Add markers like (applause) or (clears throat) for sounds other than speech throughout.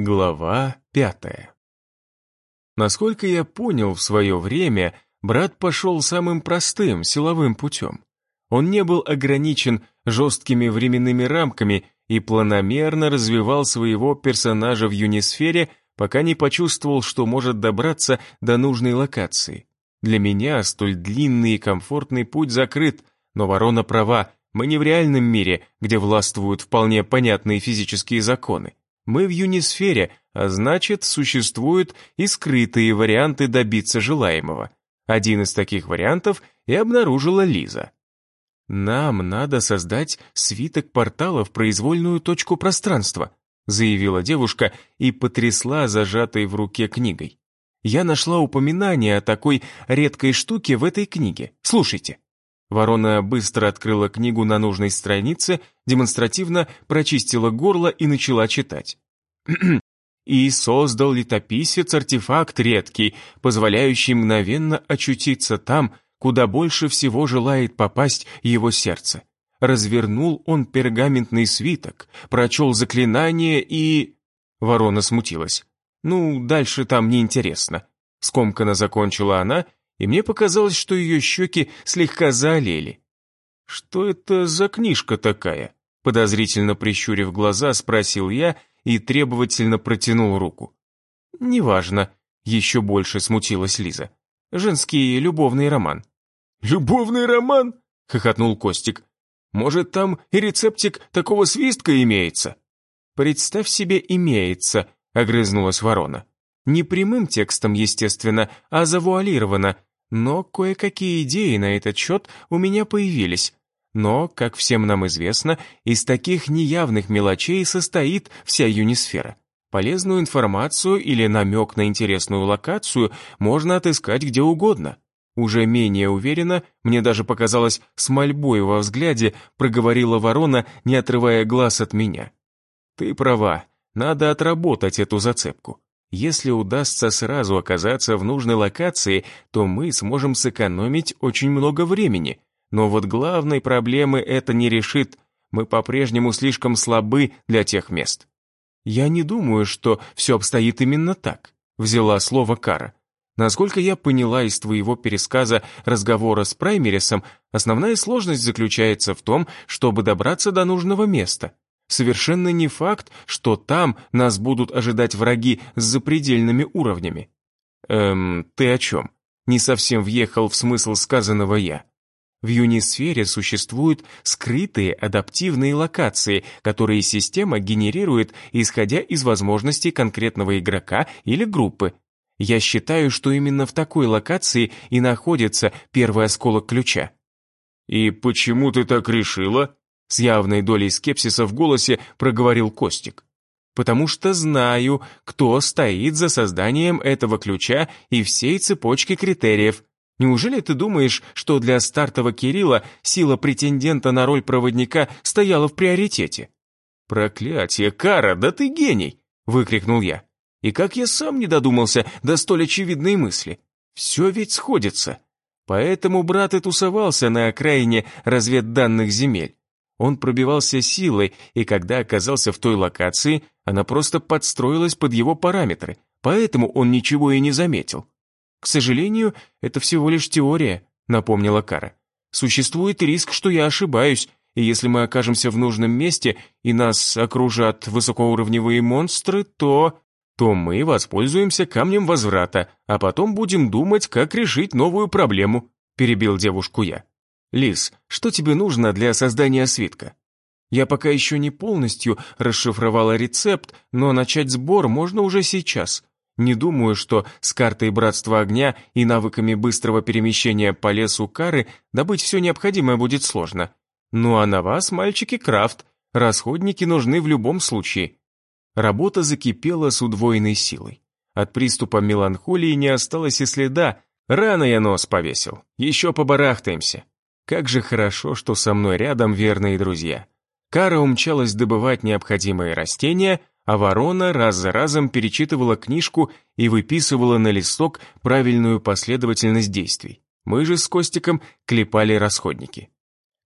Глава пятая. Насколько я понял в свое время, брат пошел самым простым, силовым путем. Он не был ограничен жесткими временными рамками и планомерно развивал своего персонажа в юнисфере, пока не почувствовал, что может добраться до нужной локации. Для меня столь длинный и комфортный путь закрыт, но ворона права, мы не в реальном мире, где властвуют вполне понятные физические законы. Мы в юнисфере, а значит, существуют и скрытые варианты добиться желаемого. Один из таких вариантов и обнаружила Лиза. «Нам надо создать свиток портала в произвольную точку пространства», заявила девушка и потрясла зажатой в руке книгой. «Я нашла упоминание о такой редкой штуке в этой книге. Слушайте». Ворона быстро открыла книгу на нужной странице, демонстративно прочистила горло и начала читать. (clears throat) «И создал летописец артефакт редкий, позволяющий мгновенно очутиться там, куда больше всего желает попасть его сердце. Развернул он пергаментный свиток, прочел заклинание и...» Ворона смутилась. «Ну, дальше там неинтересно». Скомканно закончила она и мне показалось, что ее щеки слегка заолели. «Что это за книжка такая?» Подозрительно прищурив глаза, спросил я и требовательно протянул руку. «Неважно», — еще больше смутилась Лиза. «Женский любовный роман». «Любовный роман?» — хохотнул Костик. «Может, там и рецептик такого свистка имеется?» «Представь себе, имеется», — огрызнулась ворона. Не прямым текстом, естественно, а завуалировано, но кое-какие идеи на этот счет у меня появились. Но, как всем нам известно, из таких неявных мелочей состоит вся юнисфера. Полезную информацию или намек на интересную локацию можно отыскать где угодно. Уже менее уверенно, мне даже показалось, с мольбой во взгляде проговорила ворона, не отрывая глаз от меня. «Ты права, надо отработать эту зацепку. Если удастся сразу оказаться в нужной локации, то мы сможем сэкономить очень много времени. Но вот главной проблемы это не решит. Мы по-прежнему слишком слабы для тех мест. Я не думаю, что все обстоит именно так, взяла слово Кара. Насколько я поняла из твоего пересказа разговора с Праймерисом, основная сложность заключается в том, чтобы добраться до нужного места. Совершенно не факт, что там нас будут ожидать враги с запредельными уровнями. Эм, ты о чем? Не совсем въехал в смысл сказанного я. В юнисфере существуют скрытые адаптивные локации, которые система генерирует, исходя из возможностей конкретного игрока или группы. Я считаю, что именно в такой локации и находится первый осколок ключа. «И почему ты так решила?» С явной долей скепсиса в голосе проговорил Костик. «Потому что знаю, кто стоит за созданием этого ключа и всей цепочки критериев. Неужели ты думаешь, что для стартового Кирилла сила претендента на роль проводника стояла в приоритете?» «Проклятие, Кара, да ты гений!» — выкрикнул я. «И как я сам не додумался до столь очевидной мысли? Все ведь сходится. Поэтому брат и тусовался на окраине разведданных земель. Он пробивался силой, и когда оказался в той локации, она просто подстроилась под его параметры, поэтому он ничего и не заметил. «К сожалению, это всего лишь теория», — напомнила Кара. «Существует риск, что я ошибаюсь, и если мы окажемся в нужном месте и нас окружат высокоуровневые монстры, то...» то мы воспользуемся камнем возврата, а потом будем думать, как решить новую проблему», — перебил девушку я. «Лис, что тебе нужно для создания свитка?» Я пока еще не полностью расшифровала рецепт, но начать сбор можно уже сейчас. Не думаю, что с картой Братства Огня и навыками быстрого перемещения по лесу Кары добыть все необходимое будет сложно. Ну а на вас, мальчики, крафт. Расходники нужны в любом случае. Работа закипела с удвоенной силой. От приступа меланхолии не осталось и следа. Рано я нос повесил. Еще побарахтаемся. Как же хорошо, что со мной рядом верные друзья. Кара умчалась добывать необходимые растения, а ворона раз за разом перечитывала книжку и выписывала на листок правильную последовательность действий. Мы же с Костиком клепали расходники.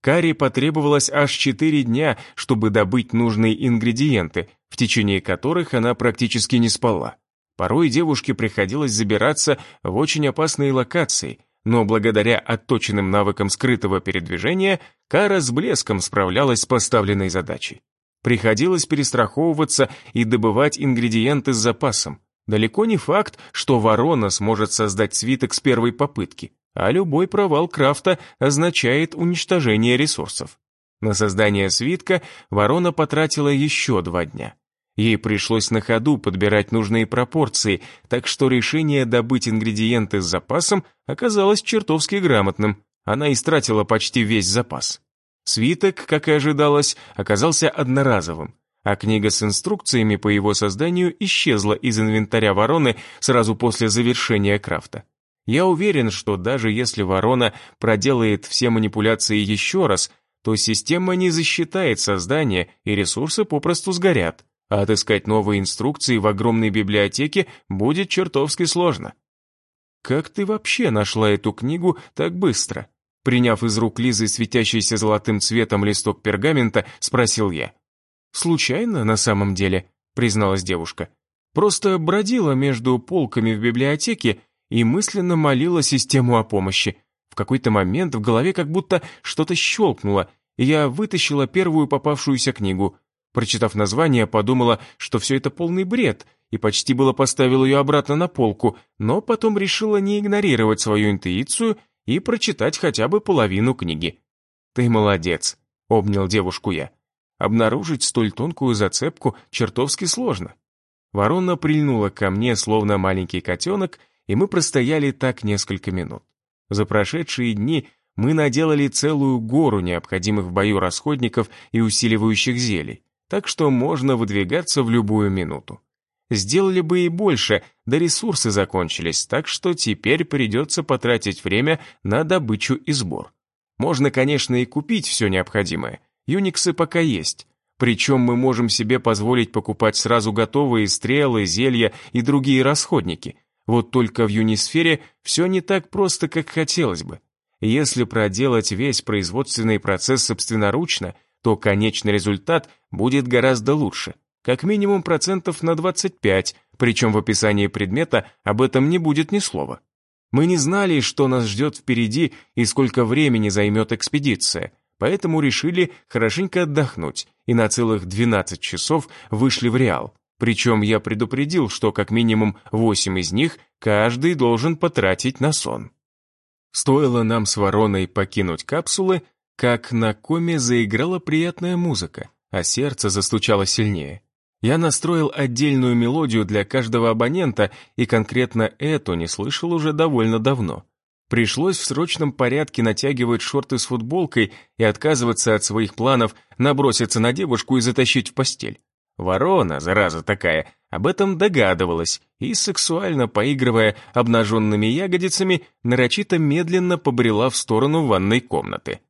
Каре потребовалось аж четыре дня, чтобы добыть нужные ингредиенты, в течение которых она практически не спала. Порой девушке приходилось забираться в очень опасные локации, но благодаря отточенным навыкам скрытого передвижения Кара с блеском справлялась с поставленной задачей. Приходилось перестраховываться и добывать ингредиенты с запасом. Далеко не факт, что ворона сможет создать свиток с первой попытки, а любой провал крафта означает уничтожение ресурсов. На создание свитка ворона потратила еще два дня. Ей пришлось на ходу подбирать нужные пропорции, так что решение добыть ингредиенты с запасом оказалось чертовски грамотным. Она истратила почти весь запас. Свиток, как и ожидалось, оказался одноразовым, а книга с инструкциями по его созданию исчезла из инвентаря вороны сразу после завершения крафта. Я уверен, что даже если ворона проделает все манипуляции еще раз, то система не засчитает создание, и ресурсы попросту сгорят а отыскать новые инструкции в огромной библиотеке будет чертовски сложно. «Как ты вообще нашла эту книгу так быстро?» Приняв из рук Лизы светящийся золотым цветом листок пергамента, спросил я. «Случайно, на самом деле», — призналась девушка. «Просто бродила между полками в библиотеке и мысленно молила систему о помощи. В какой-то момент в голове как будто что-то щелкнуло, и я вытащила первую попавшуюся книгу. Прочитав название, подумала, что все это полный бред, и почти было поставила ее обратно на полку, но потом решила не игнорировать свою интуицию и прочитать хотя бы половину книги. «Ты молодец», — обнял девушку я. Обнаружить столь тонкую зацепку чертовски сложно. Ворона прильнула ко мне, словно маленький котенок, и мы простояли так несколько минут. За прошедшие дни мы наделали целую гору необходимых в бою расходников и усиливающих зелий так что можно выдвигаться в любую минуту. Сделали бы и больше, да ресурсы закончились, так что теперь придется потратить время на добычу и сбор. Можно, конечно, и купить все необходимое. Юниксы пока есть. Причем мы можем себе позволить покупать сразу готовые стрелы, зелья и другие расходники. Вот только в Юнисфере все не так просто, как хотелось бы. Если проделать весь производственный процесс собственноручно, то конечный результат будет гораздо лучше, как минимум процентов на 25, причем в описании предмета об этом не будет ни слова. Мы не знали, что нас ждет впереди и сколько времени займет экспедиция, поэтому решили хорошенько отдохнуть и на целых 12 часов вышли в Реал. Причем я предупредил, что как минимум 8 из них каждый должен потратить на сон. Стоило нам с Вороной покинуть капсулы, как на коме заиграла приятная музыка, а сердце застучало сильнее. Я настроил отдельную мелодию для каждого абонента и конкретно эту не слышал уже довольно давно. Пришлось в срочном порядке натягивать шорты с футболкой и отказываться от своих планов наброситься на девушку и затащить в постель. Ворона, зараза такая, об этом догадывалась и, сексуально поигрывая обнаженными ягодицами, нарочито медленно побрела в сторону ванной комнаты.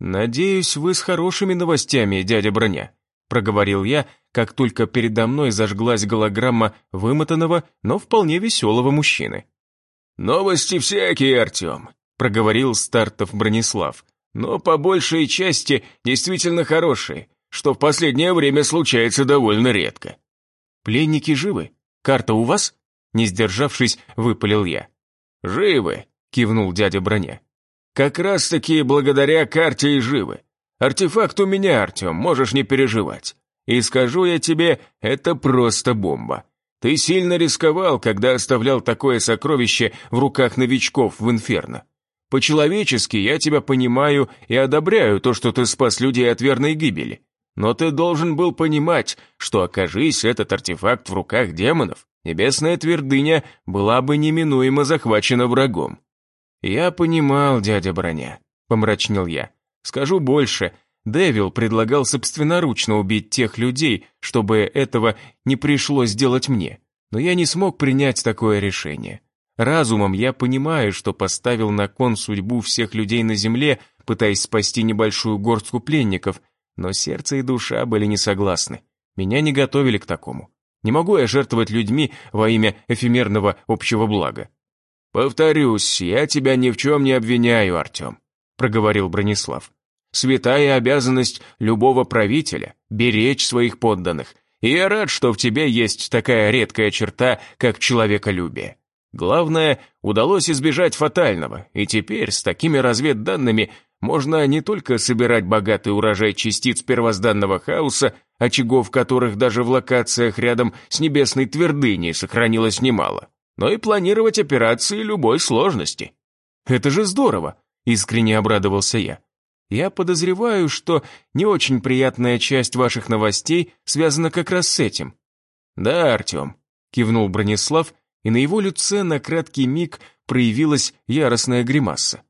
«Надеюсь, вы с хорошими новостями, дядя Броня», проговорил я, как только передо мной зажглась голограмма вымотанного, но вполне веселого мужчины. «Новости всякие, Артем», проговорил Стартов Бронислав, «но по большей части действительно хорошие, что в последнее время случается довольно редко». «Пленники живы? Карта у вас?» Не сдержавшись, выпалил я. «Живы», кивнул дядя Броня. Как раз-таки благодаря карте и живы. Артефакт у меня, Артем, можешь не переживать. И скажу я тебе, это просто бомба. Ты сильно рисковал, когда оставлял такое сокровище в руках новичков в Инферно. По-человечески я тебя понимаю и одобряю то, что ты спас людей от верной гибели. Но ты должен был понимать, что окажись этот артефакт в руках демонов, небесная твердыня была бы неминуемо захвачена врагом. «Я понимал, дядя Броня», — помрачнел я. «Скажу больше, Дэвил предлагал собственноручно убить тех людей, чтобы этого не пришлось делать мне. Но я не смог принять такое решение. Разумом я понимаю, что поставил на кон судьбу всех людей на земле, пытаясь спасти небольшую горстку пленников, но сердце и душа были не согласны. Меня не готовили к такому. Не могу я жертвовать людьми во имя эфемерного общего блага. «Повторюсь, я тебя ни в чем не обвиняю, Артем», — проговорил Бронислав. «Святая обязанность любого правителя — беречь своих подданных, И я рад, что в тебе есть такая редкая черта, как человеколюбие. Главное, удалось избежать фатального, и теперь с такими разведданными можно не только собирать богатый урожай частиц первозданного хаоса, очагов которых даже в локациях рядом с небесной твердыней сохранилось немало, но и планировать операции любой сложности. «Это же здорово!» – искренне обрадовался я. «Я подозреваю, что не очень приятная часть ваших новостей связана как раз с этим». «Да, Артем», – кивнул Бронислав, и на его лице на краткий миг проявилась яростная гримаса.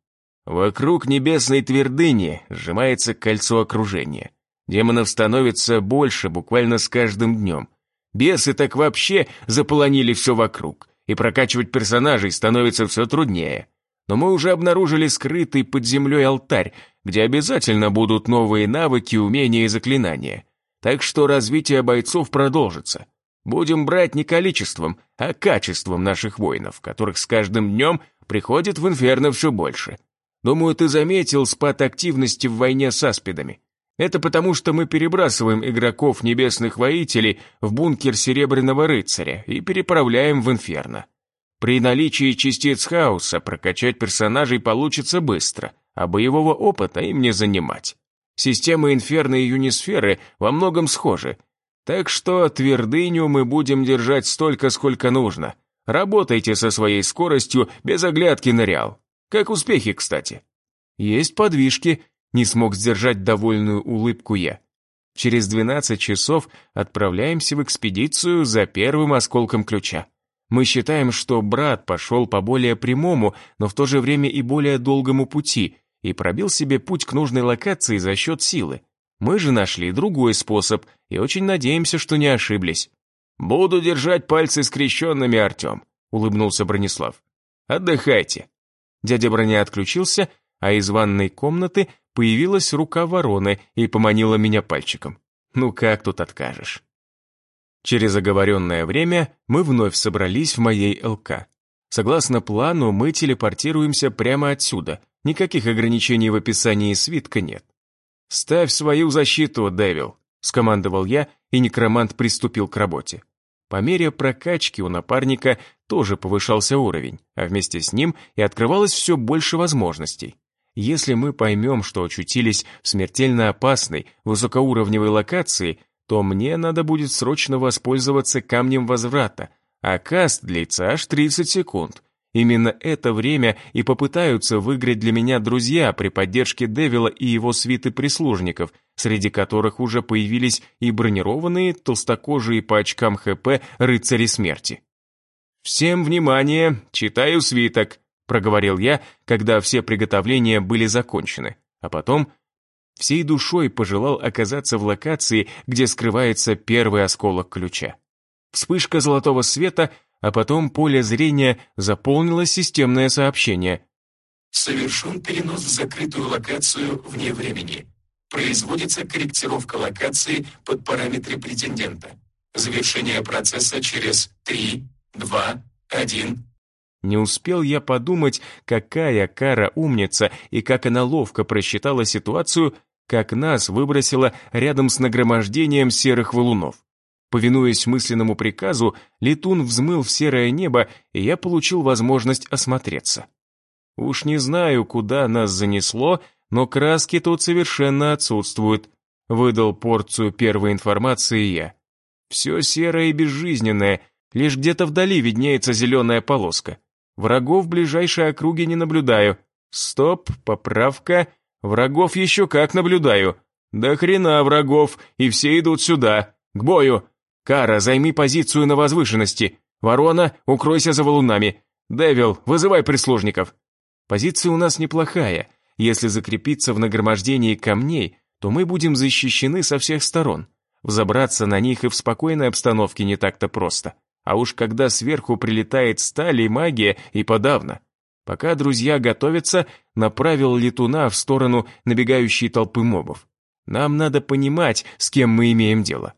Вокруг небесной твердыни сжимается кольцо окружения. Демонов становится больше буквально с каждым днем. Бесы так вообще заполонили все вокруг, и прокачивать персонажей становится все труднее. Но мы уже обнаружили скрытый под землей алтарь, где обязательно будут новые навыки, умения и заклинания. Так что развитие бойцов продолжится. Будем брать не количеством, а качеством наших воинов, которых с каждым днем приходит в инферно все больше. Думаю, ты заметил спад активности в войне с аспидами. Это потому, что мы перебрасываем игроков небесных воителей в бункер Серебряного Рыцаря и переправляем в Инферно. При наличии частиц хаоса прокачать персонажей получится быстро, а боевого опыта им не занимать. Системы Инферно и Юнисферы во многом схожи, так что твердыню мы будем держать столько, сколько нужно. Работайте со своей скоростью без оглядки на реал. Как успехи, кстати?» «Есть подвижки», — не смог сдержать довольную улыбку я. «Через 12 часов отправляемся в экспедицию за первым осколком ключа. Мы считаем, что брат пошел по более прямому, но в то же время и более долгому пути и пробил себе путь к нужной локации за счет силы. Мы же нашли другой способ и очень надеемся, что не ошиблись». «Буду держать пальцы скрещенными, Артем», — улыбнулся Бронислав. «Отдыхайте. Дядя Броня отключился, а из ванной комнаты появилась рука вороны и поманила меня пальчиком. Ну как тут откажешь? Через оговоренное время мы вновь собрались в моей ЛК. Согласно плану, мы телепортируемся прямо отсюда. Никаких ограничений в описании свитка нет. «Ставь свою защиту, Дэвил», — скомандовал я, и некромант приступил к работе. По мере прокачки у напарника тоже повышался уровень, а вместе с ним и открывалось все больше возможностей. Если мы поймем, что очутились в смертельно опасной, высокоуровневой локации, то мне надо будет срочно воспользоваться камнем возврата, а каст длится аж 30 секунд. Именно это время и попытаются выиграть для меня друзья при поддержке Девила и его свиты прислужников, среди которых уже появились и бронированные, толстокожие по очкам ХП рыцари смерти. «Всем внимание, читаю свиток», — проговорил я, когда все приготовления были закончены, а потом всей душой пожелал оказаться в локации, где скрывается первый осколок ключа. Вспышка золотого света, а потом поле зрения заполнило системное сообщение. «Совершен перенос в закрытую локацию вне времени. Производится корректировка локации под параметры претендента. Завершение процесса через 3, два, один». Не успел я подумать, какая кара умница и как она ловко просчитала ситуацию, как нас выбросило рядом с нагромождением серых валунов. Повинуясь мысленному приказу, летун взмыл в серое небо, и я получил возможность осмотреться. Уж не знаю, куда нас занесло, но краски тут совершенно отсутствуют. Выдал порцию первой информации я. Все серое и безжизненное — Лишь где-то вдали виднеется зеленая полоска. Врагов в ближайшей округе не наблюдаю. Стоп, поправка. Врагов еще как наблюдаю. Да хрена врагов, и все идут сюда. К бою. Кара, займи позицию на возвышенности. Ворона, укройся за валунами. Девил, вызывай прислужников. Позиция у нас неплохая. Если закрепиться в нагромождении камней, то мы будем защищены со всех сторон. Взобраться на них и в спокойной обстановке не так-то просто. А уж когда сверху прилетает сталь и магия, и подавно. Пока друзья готовятся, направил летуна в сторону набегающей толпы мобов. Нам надо понимать, с кем мы имеем дело.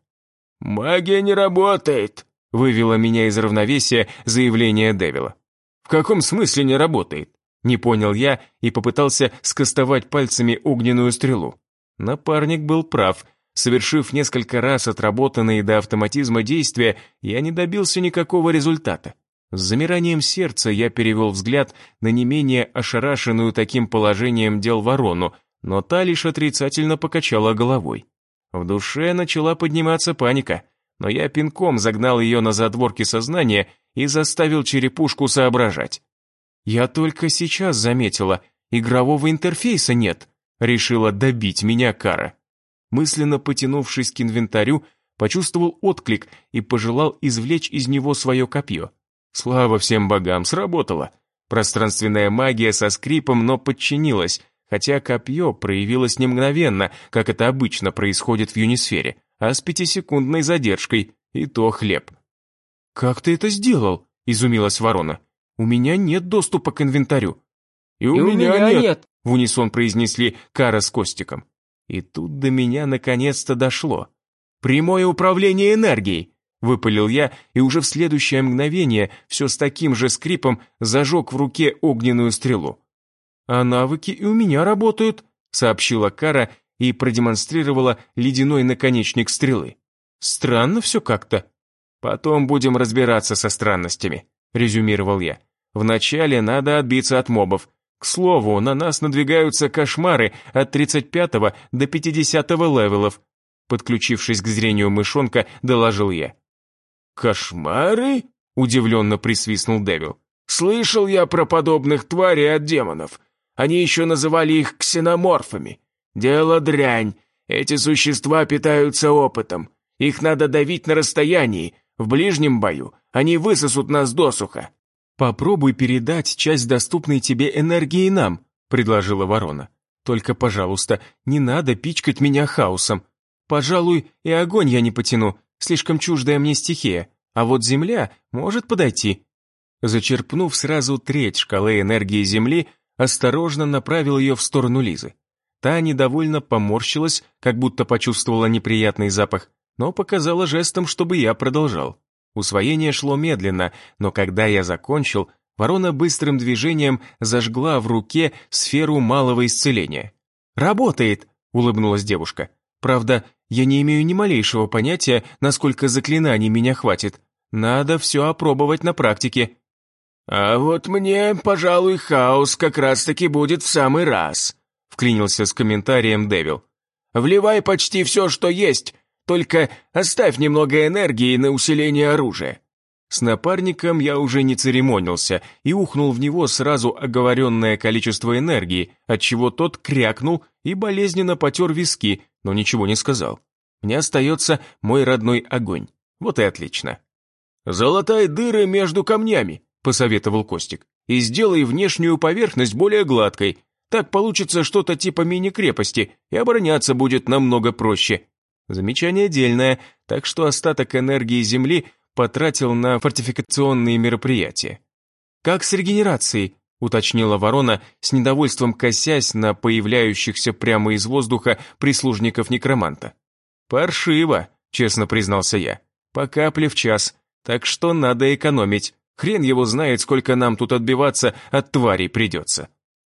«Магия не работает», — вывело меня из равновесия заявление Девила. «В каком смысле не работает?» Не понял я и попытался скостовать пальцами огненную стрелу. Напарник был прав. Совершив несколько раз отработанные до автоматизма действия, я не добился никакого результата. С замиранием сердца я перевел взгляд на не менее ошарашенную таким положением дел ворону, но та лишь отрицательно покачала головой. В душе начала подниматься паника, но я пинком загнал ее на задворки сознания и заставил черепушку соображать. Я только сейчас заметила, игрового интерфейса нет, решила добить меня Кара мысленно потянувшись к инвентарю, почувствовал отклик и пожелал извлечь из него свое копье. Слава всем богам, сработало. Пространственная магия со скрипом, но подчинилась, хотя копье проявилось не мгновенно, как это обычно происходит в юнисфере, а с пятисекундной задержкой, и то хлеб. «Как ты это сделал?» – изумилась ворона. «У меня нет доступа к инвентарю». «И у, и меня, у меня нет», нет», – в унисон произнесли Кара с Костиком. И тут до меня наконец-то дошло. «Прямое управление энергией!» Выпалил я, и уже в следующее мгновение все с таким же скрипом зажег в руке огненную стрелу. «А навыки и у меня работают», сообщила Кара и продемонстрировала ледяной наконечник стрелы. «Странно все как-то». «Потом будем разбираться со странностями», резюмировал я. «Вначале надо отбиться от мобов, к слову, на нас надвигаются кошмары от 35 до 50 левелов. Подключившись к зрению мышонка, доложил я. «Кошмары?» – удивленно присвистнул Девил. «Слышал я про подобных тварей от демонов. Они еще называли их ксеноморфами. Дело дрянь. Эти существа питаются опытом. Их надо давить на расстоянии. В ближнем бою они высосут нас досуха. «Попробуй передать часть доступной тебе энергии нам», — предложила ворона. «Только, пожалуйста, не надо пичкать меня хаосом. Пожалуй, и огонь я не потяну, слишком чуждая мне стихия, а вот земля может подойти». Зачерпнув сразу треть шкалы энергии Земли, осторожно направил ее в сторону Лизы. Та недовольно поморщилась, как будто почувствовала неприятный запах, но показала жестом, чтобы я продолжал. Усвоение шло медленно, но когда я закончил, ворона быстрым движением зажгла в руке сферу малого исцеления. «Работает!» — улыбнулась девушка. «Правда, я не имею ни малейшего понятия, насколько заклинаний меня хватит. Надо все опробовать на практике». «А вот мне, пожалуй, хаос как раз-таки будет в самый раз», — вклинился с комментарием Девил. «Вливай почти все, что есть, только оставь немного энергии на усиление оружия». С напарником я уже не церемонился и ухнул в него сразу оговоренное количество энергии, отчего тот крякнул и болезненно потер виски, но ничего не сказал. Мне остается мой родной огонь. Вот и отлично. «Золотай дыры между камнями», — посоветовал Костик, «и сделай внешнюю поверхность более гладкой. Так получится что-то типа мини-крепости, и обороняться будет намного проще. Замечание дельное, так что остаток энергии Земли потратил на фортификационные мероприятия. «Как с регенерацией?» — уточнила ворона, с недовольством косясь на появляющихся прямо из воздуха прислужников некроманта. «Паршиво», — честно признался я. «По капле в час, так что надо экономить. Хрен его знает, сколько нам тут отбиваться от тварей придется».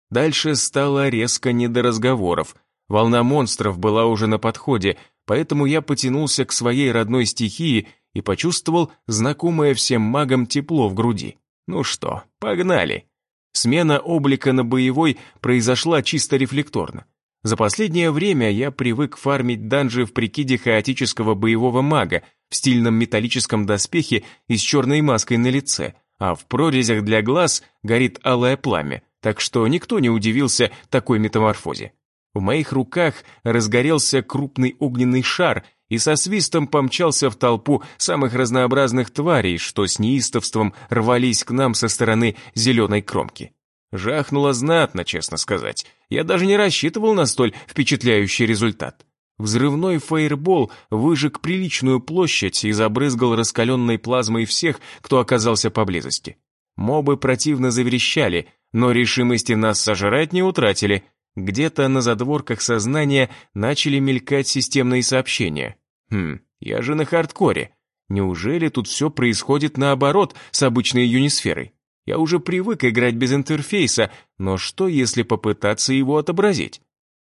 Дальше стало резко не до разговоров. Волна монстров была уже на подходе, поэтому я потянулся к своей родной стихии и почувствовал знакомое всем магам тепло в груди. Ну что, погнали. Смена облика на боевой произошла чисто рефлекторно. За последнее время я привык фармить данжи в прикиде хаотического боевого мага в стильном металлическом доспехе и с черной маской на лице, а в прорезях для глаз горит алое пламя, так что никто не удивился такой метаморфозе. В моих руках разгорелся крупный огненный шар и со свистом помчался в толпу самых разнообразных тварей, что с неистовством рвались к нам со стороны зеленой кромки. Жахнуло знатно, честно сказать. Я даже не рассчитывал на столь впечатляющий результат. Взрывной фаербол выжег приличную площадь и забрызгал раскаленной плазмой всех, кто оказался поблизости. Мобы противно заверещали, но решимости нас сожрать не утратили — где-то на задворках сознания начали мелькать системные сообщения. Хм, я же на хардкоре. Неужели тут все происходит наоборот с обычной юнисферой? Я уже привык играть без интерфейса, но что если попытаться его отобразить?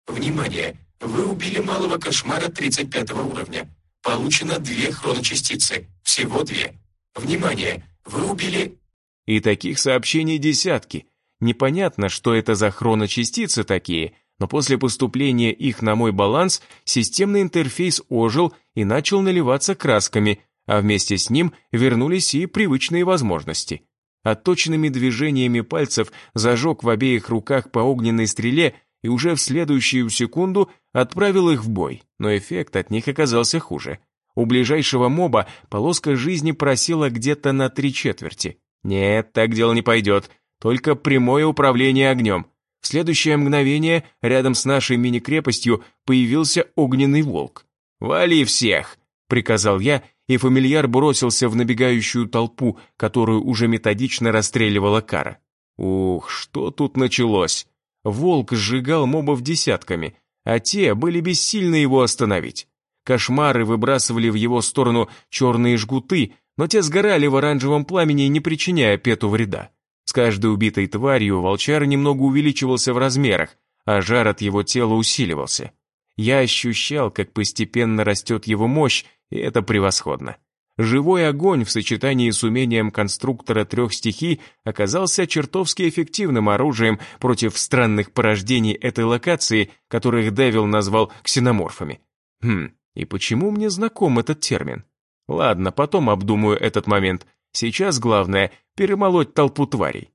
Внимание! Вы убили малого кошмара 35 уровня. Получено две хроночастицы. Всего две. Внимание! Вы убили... И таких сообщений десятки. Непонятно, что это за хроночастицы такие, но после поступления их на мой баланс системный интерфейс ожил и начал наливаться красками, а вместе с ним вернулись и привычные возможности. Отточенными движениями пальцев зажег в обеих руках по огненной стреле и уже в следующую секунду отправил их в бой, но эффект от них оказался хуже. У ближайшего моба полоска жизни просела где-то на три четверти. Нет, так дело не пойдет, только прямое управление огнем. В следующее мгновение рядом с нашей мини-крепостью появился огненный волк. «Вали всех!» — приказал я, и фамильяр бросился в набегающую толпу, которую уже методично расстреливала кара. Ух, что тут началось! Волк сжигал мобов десятками, а те были бессильны его остановить. Кошмары выбрасывали в его сторону черные жгуты, но те сгорали в оранжевом пламени, не причиняя Пету вреда. Каждой убитой тварью волчар немного увеличивался в размерах, а жар от его тела усиливался. Я ощущал, как постепенно растет его мощь, и это превосходно. Живой огонь в сочетании с умением конструктора трех стихий оказался чертовски эффективным оружием против странных порождений этой локации, которых Девил назвал ксеноморфами. Хм, и почему мне знаком этот термин? Ладно, потом обдумаю этот момент. Сейчас главное — перемолоть толпу тварей.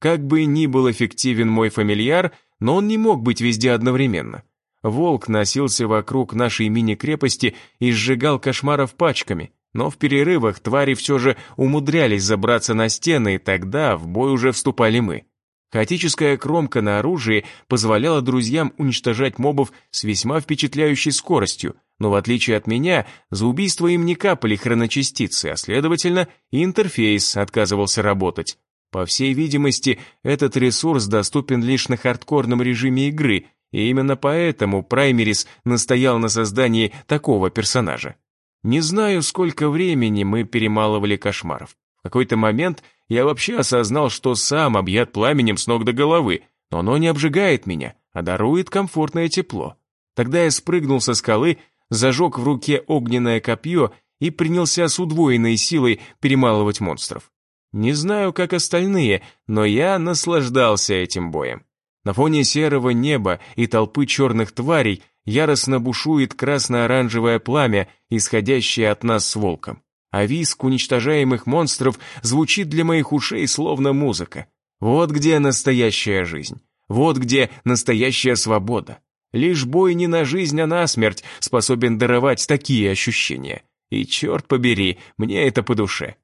Как бы ни был эффективен мой фамильяр, но он не мог быть везде одновременно. Волк носился вокруг нашей мини-крепости и сжигал кошмаров пачками, но в перерывах твари все же умудрялись забраться на стены, и тогда в бой уже вступали мы. Хаотическая кромка на оружии позволяла друзьям уничтожать мобов с весьма впечатляющей скоростью, но в отличие от меня, за убийство им не капали хроночастицы, а следовательно, интерфейс отказывался работать. По всей видимости, этот ресурс доступен лишь на хардкорном режиме игры, и именно поэтому Праймерис настоял на создании такого персонажа. Не знаю, сколько времени мы перемалывали кошмаров. В какой-то момент я вообще осознал, что сам объят пламенем с ног до головы, но оно не обжигает меня, а дарует комфортное тепло. Тогда я спрыгнул со скалы зажег в руке огненное копье и принялся с удвоенной силой перемалывать монстров. Не знаю, как остальные, но я наслаждался этим боем. На фоне серого неба и толпы черных тварей яростно бушует красно-оранжевое пламя, исходящее от нас с волком. А виск уничтожаемых монстров звучит для моих ушей словно музыка. Вот где настоящая жизнь. Вот где настоящая свобода. Лишь бой не на жизнь, а на смерть способен даровать такие ощущения. И черт побери, мне это по душе.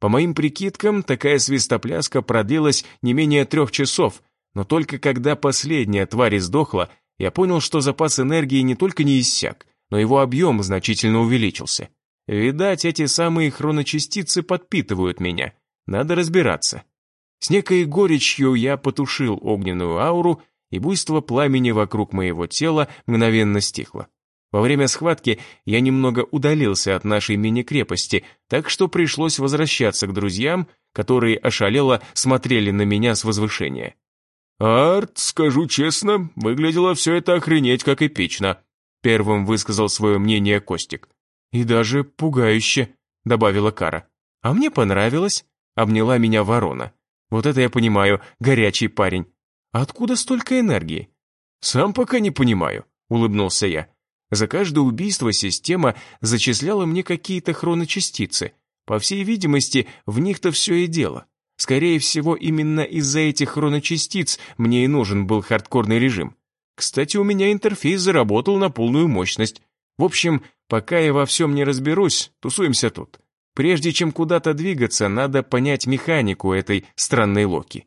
По моим прикидкам, такая свистопляска продлилась не менее трех часов, но только когда последняя тварь сдохла, я понял, что запас энергии не только не иссяк, но его объем значительно увеличился. Видать, эти самые хроночастицы подпитывают меня. Надо разбираться. С некой горечью я потушил огненную ауру и буйство пламени вокруг моего тела мгновенно стихло. Во время схватки я немного удалился от нашей мини-крепости, так что пришлось возвращаться к друзьям, которые ошалело смотрели на меня с возвышения. «Арт, скажу честно, выглядело все это охренеть как эпично», первым высказал свое мнение Костик. «И даже пугающе», — добавила Кара. «А мне понравилось», — обняла меня ворона. «Вот это я понимаю, горячий парень. Откуда столько энергии? Сам пока не понимаю, улыбнулся я. За каждое убийство система зачисляла мне какие-то хроночастицы. По всей видимости, в них-то все и дело. Скорее всего, именно из-за этих хроночастиц мне и нужен был хардкорный режим. Кстати, у меня интерфейс заработал на полную мощность. В общем, пока я во всем не разберусь, тусуемся тут. Прежде чем куда-то двигаться, надо понять механику этой странной Локи.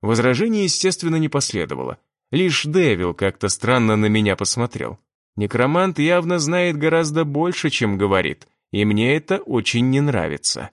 Возражений, естественно, не последовало. Лишь Дэвил как-то странно на меня посмотрел. Некромант явно знает гораздо больше, чем говорит, и мне это очень не нравится.